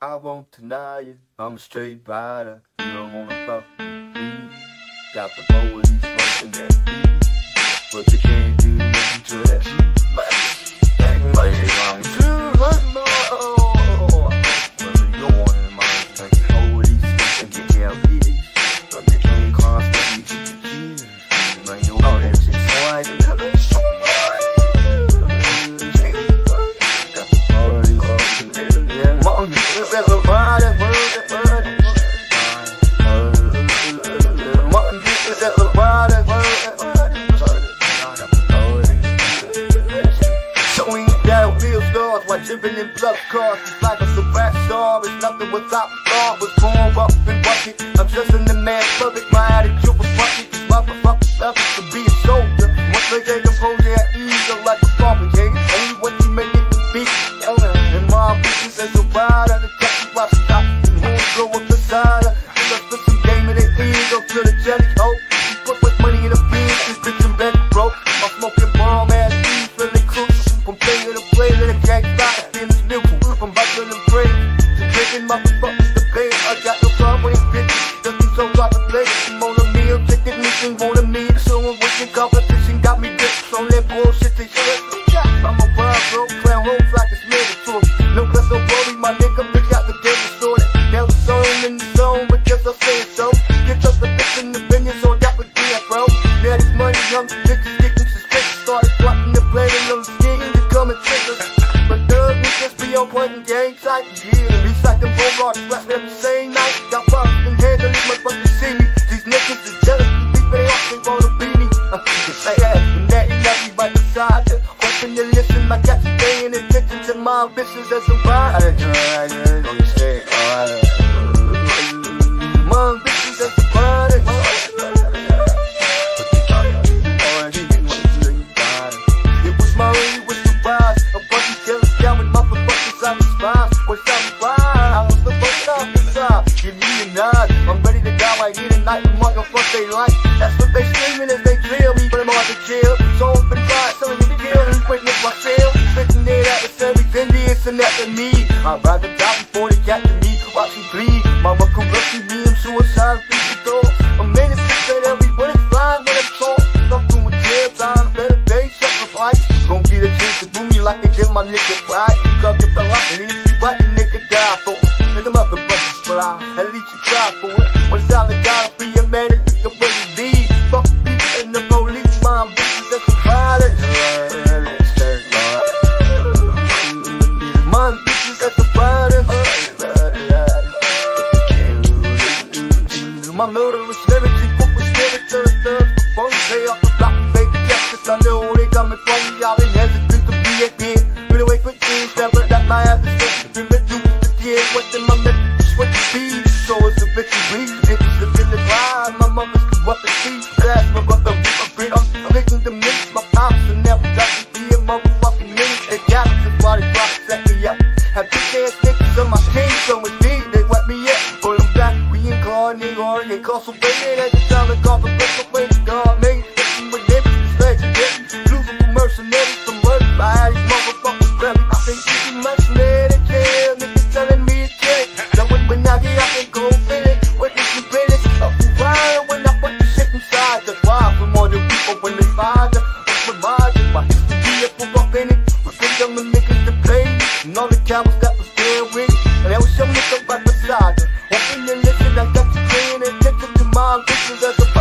I won't deny it. I'm a straight rider. You don't wanna fuck with me. Got the police fucking that beat. But you can't dripping in blood cars, it's like a rap star. It's nothing without thought. Was born up and bucket. I'm just in the man public. My attitude was bucket. This motherfucker love to be a soldier. Once they get composure at ease, I'm like a complicated. Only what you make it to be. And my business as a rider, the captain watch stop. And who's go up beside her. Let's put some game in the ego to the jelly hope. Put much money in the business, bitch, I'm broke. I'm smoking bomb ass weed, feeling crucial. From homes like it's mandatory. No cuss, no worry, my nigga, bitch got the game distorted. Now the zone in the zone, but just I say it so. Get just the bitch in the opinion, so that be a bro. Now this money, young bitches getting suspicious. Started dropping the blade and them skin to come and trick us. But thug niggas be on point and gang type. Yeah, recycling bull rods, rap every same night. Got problems and handle it, motherfuckers see me. These niggas is jealous, we pay off, they wanna be me. Uh, they have, and that ain't nothing right beside you. Hoping you listen, I got you paying attention to my ambitions as a rider. Don't you my ambitions as a rider. It was my to rise. A bunch of jealous down with motherfuckers on the spine. What's up, fine? I was the first off the side. Give me a nod. I'm ready to die right here tonight. The motherfuck they like. That's what they screaming as they drill me. But I'm on the chill. So open fire, so you kill. Witness myself? Spitting it at the service, Indians and after me. I'd rather die before they capture me. Watch me bleed. Mama come rescue me. I'm door. My murderous lyrics, you put my spirit to the third. Before you pay off the block, baby, yes, cause I know they coming from me. I've been hesitant to be a kid. Been away for years, never got my ass to sit. Been reduced to tears, what's in my message, what you see. So it's a victory, niggas live in the grind. My mother's the what the see. That's my brother, a bit I'm making the mix. My pops will never got to be a motherfucking minute. They got why they brought set me up. Have bitch ass niggas on my team, so it's reincarnated, or they call some baby at the time, they call for break away the dog, man. Listen with them, it's legendary. Losing for mercenaries, from murder by these motherfuckers, belly. I think you too much, man, they jail, niggas telling me it's dead. So when, when I get out and go finish, what is the business? Up and fire when I put the shit inside. That's why from all the people when they find them, my margin? My history up for up it. We think I'm the niggas to play. And all the cowards that attention to my